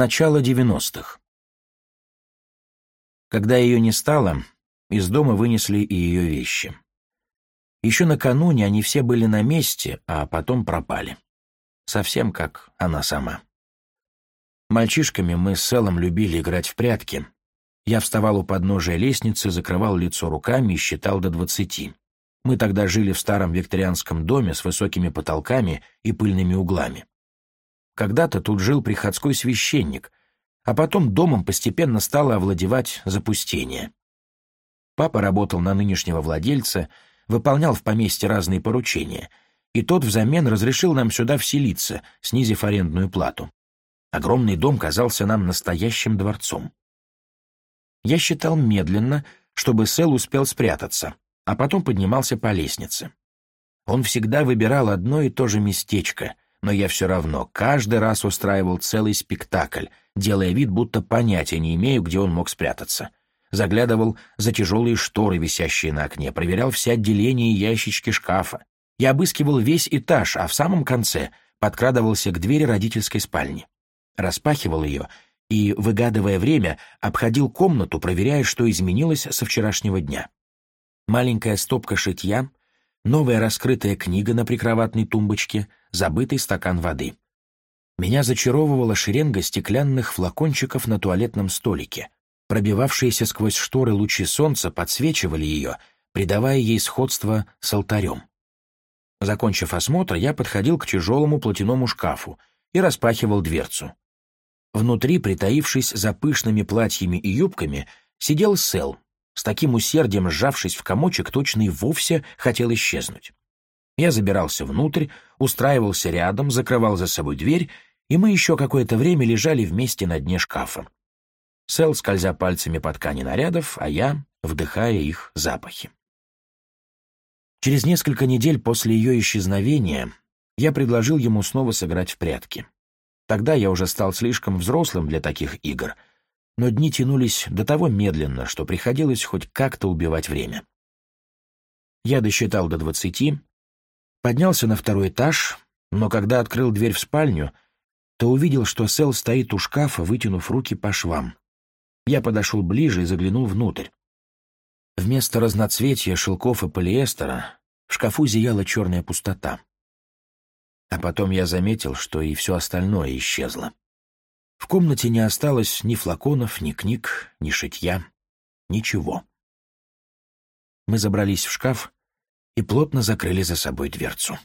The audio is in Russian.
Начало 90-х. Когда ее не стало, из дома вынесли и ее вещи. Еще накануне они все были на месте, а потом пропали. Совсем как она сама. Мальчишками мы с Селом любили играть в прятки. Я вставал у подножия лестницы, закрывал лицо руками и считал до двадцати. Мы тогда жили в старом викторианском доме с высокими потолками и пыльными углами. Когда-то тут жил приходской священник, а потом домом постепенно стало овладевать запустение. Папа работал на нынешнего владельца, выполнял в поместье разные поручения, и тот взамен разрешил нам сюда вселиться, снизив арендную плату. Огромный дом казался нам настоящим дворцом. Я считал медленно, чтобы Сэл успел спрятаться, а потом поднимался по лестнице. Он всегда выбирал одно и то же местечко, но я все равно каждый раз устраивал целый спектакль, делая вид, будто понятия не имею, где он мог спрятаться. Заглядывал за тяжелые шторы, висящие на окне, проверял все отделения и ящички шкафа. Я обыскивал весь этаж, а в самом конце подкрадывался к двери родительской спальни. Распахивал ее и, выгадывая время, обходил комнату, проверяя, что изменилось со вчерашнего дня. Маленькая стопка шитья, новая раскрытая книга на прикроватной тумбочке — забытый стакан воды. Меня зачаровывала шеренга стеклянных флакончиков на туалетном столике. Пробивавшиеся сквозь шторы лучи солнца подсвечивали ее, придавая ей сходство с алтарем. Закончив осмотр, я подходил к тяжелому платяному шкафу и распахивал дверцу. Внутри, притаившись за пышными платьями и юбками, сидел Сэл, с таким усердием сжавшись в комочек, точно и вовсе хотел исчезнуть. Я забирался внутрь, устраивался рядом, закрывал за собой дверь, и мы еще какое-то время лежали вместе на дне шкафа. Сэл скользя пальцами по ткани нарядов, а я — вдыхая их запахи. Через несколько недель после ее исчезновения я предложил ему снова сыграть в прятки. Тогда я уже стал слишком взрослым для таких игр, но дни тянулись до того медленно, что приходилось хоть как-то убивать время. Я досчитал до двадцати, Поднялся на второй этаж, но когда открыл дверь в спальню, то увидел, что Сэл стоит у шкафа, вытянув руки по швам. Я подошел ближе и заглянул внутрь. Вместо разноцветия шелков и полиэстера в шкафу зияла черная пустота. А потом я заметил, что и все остальное исчезло. В комнате не осталось ни флаконов, ни книг, ни шитья, ничего. Мы забрались в шкаф, и плотно закрыли за собой дверцу.